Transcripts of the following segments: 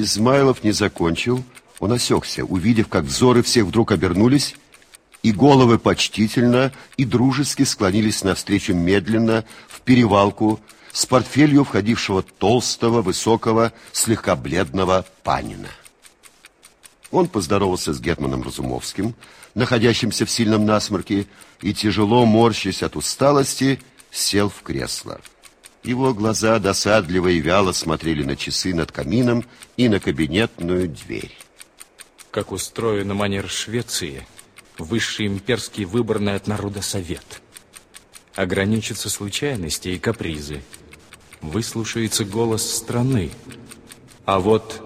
Измайлов не закончил, он осекся, увидев, как взоры всех вдруг обернулись, и головы почтительно и дружески склонились навстречу медленно в перевалку с портфелью входившего толстого, высокого, слегка бледного панина. Он поздоровался с Гетманом Разумовским, находящимся в сильном насморке, и, тяжело морщась от усталости, сел в кресло. Его глаза досадливо и вяло смотрели на часы над камином и на кабинетную дверь. Как устроен на манер Швеции высший имперский выборный от народа совет. Ограничатся случайности и капризы. Выслушается голос страны. А вот...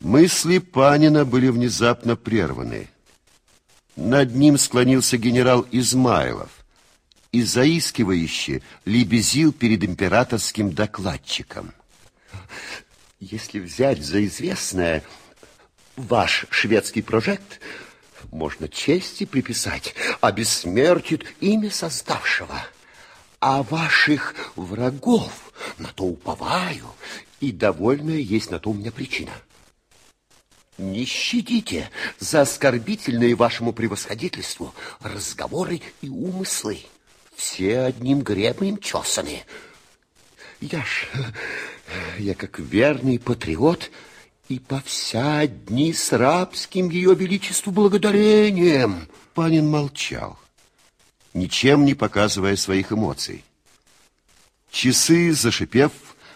Мысли Панина были внезапно прерваны. Над ним склонился генерал Измайлов и заискивающе лебезил перед императорским докладчиком. Если взять за известное ваш шведский прожект, можно чести приписать, обессмертит имя создавшего. А ваших врагов на то уповаю, и довольная есть на то у меня причина. Не щадите за оскорбительные вашему превосходительству разговоры и умыслы все одним гребнем чесаны. Я ж, я как верный патриот и по вся дни с рабским ее величеству благодарением. Панин молчал, ничем не показывая своих эмоций. Часы, зашипев,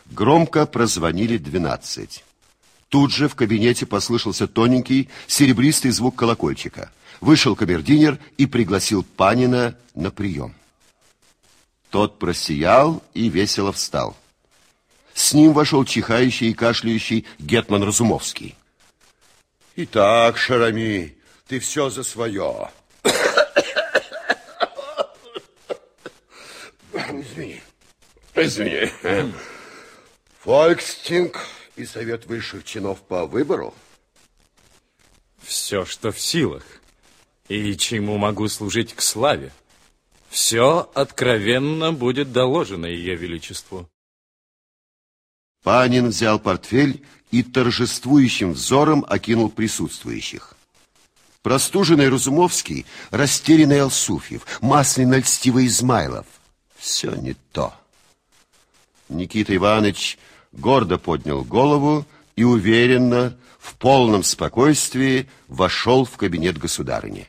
громко прозвонили двенадцать. Тут же в кабинете послышался тоненький серебристый звук колокольчика. Вышел камердинер и пригласил Панина на прием. Тот просиял и весело встал. С ним вошел чихающий и кашляющий Гетман Разумовский. Итак, Шарами, ты все за свое. Извини. Извини. Фолькстинг и Совет высших чинов по выбору? Все, что в силах. И чему могу служить к славе. Все откровенно будет доложено Ее Величеству. Панин взял портфель и торжествующим взором окинул присутствующих. Простуженный Разумовский, растерянный Алсуфьев, масляно-льстивый Измайлов. Все не то. Никита Иванович гордо поднял голову и уверенно, в полном спокойствии, вошел в кабинет государыни.